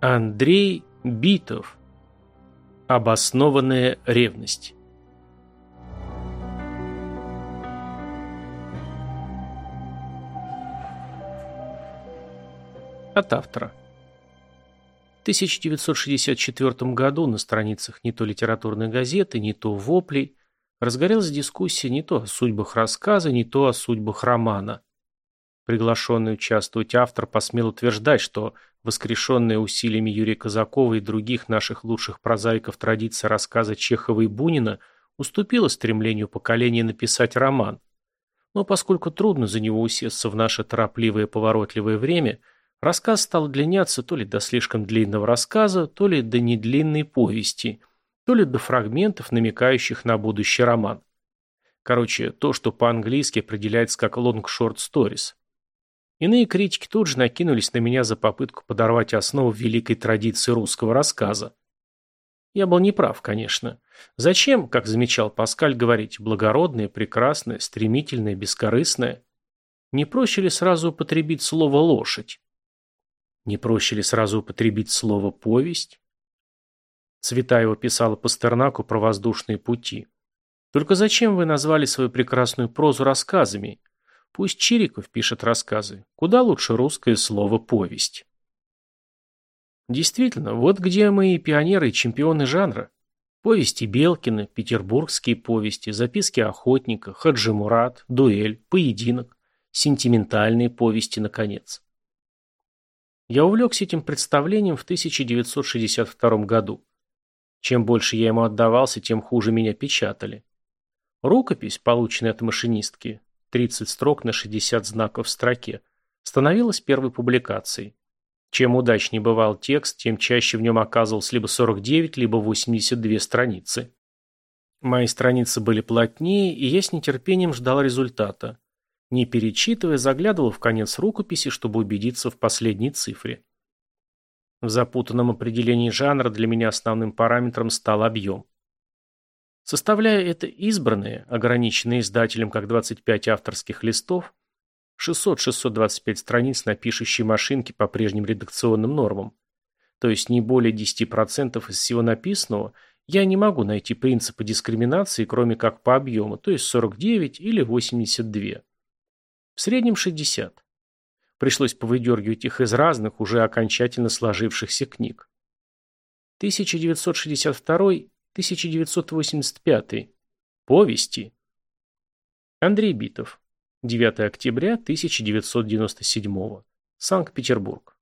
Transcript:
Андрей Битов. Обоснованная ревность. От автора. В 1964 году на страницах не то литературной газеты, не то воплей разгорелась дискуссия не то о судьбах рассказа, не то о судьбах романа. Приглашенный участвовать автор посмел утверждать, что воскрешенная усилиями Юрия Казакова и других наших лучших прозаиков традиция рассказа Чехова и Бунина уступила стремлению поколения написать роман. Но поскольку трудно за него усесться в наше торопливое поворотливое время, рассказ стал длиняться то ли до слишком длинного рассказа, то ли до недлинной повести, то ли до фрагментов, намекающих на будущий роман. Короче, то, что по-английски определяется как stories. Иные критики тут же накинулись на меня за попытку подорвать основу великой традиции русского рассказа. Я был неправ, конечно. Зачем, как замечал Паскаль, говорить благородное, прекрасное, стремительное, бескорыстное? Не проще ли сразу употребить слово «лошадь»? Не проще ли сразу употребить слово «повесть»? Цветаева писала Пастернаку про воздушные пути. Только зачем вы назвали свою прекрасную прозу рассказами? Пусть Чириков пишет рассказы. Куда лучше русское слово «повесть». Действительно, вот где мы и пионеры, и чемпионы жанра. Повести Белкина, петербургские повести, записки охотника, Хаджи Мурат, дуэль, поединок, сентиментальные повести, наконец. Я увлекся этим представлением в 1962 году. Чем больше я ему отдавался, тем хуже меня печатали. Рукопись, полученная от машинистки, 30 строк на 60 знаков в строке, становилась первой публикацией. Чем удачнее бывал текст, тем чаще в нем оказывалось либо 49, либо 82 страницы. Мои страницы были плотнее, и я с нетерпением ждал результата. Не перечитывая, заглядывал в конец рукописи, чтобы убедиться в последней цифре. В запутанном определении жанра для меня основным параметром стал объем. Составляя это избранные, ограниченные издателем как 25 авторских листов, 600-625 страниц на пишущей машинке по прежним редакционным нормам, то есть не более 10% из всего написанного, я не могу найти принципа дискриминации, кроме как по объему, то есть 49 или 82. В среднем 60. Пришлось повыдергивать их из разных, уже окончательно сложившихся книг. 1962 1985. Повести. Андрей Битов. 9 октября 1997. Санкт-Петербург.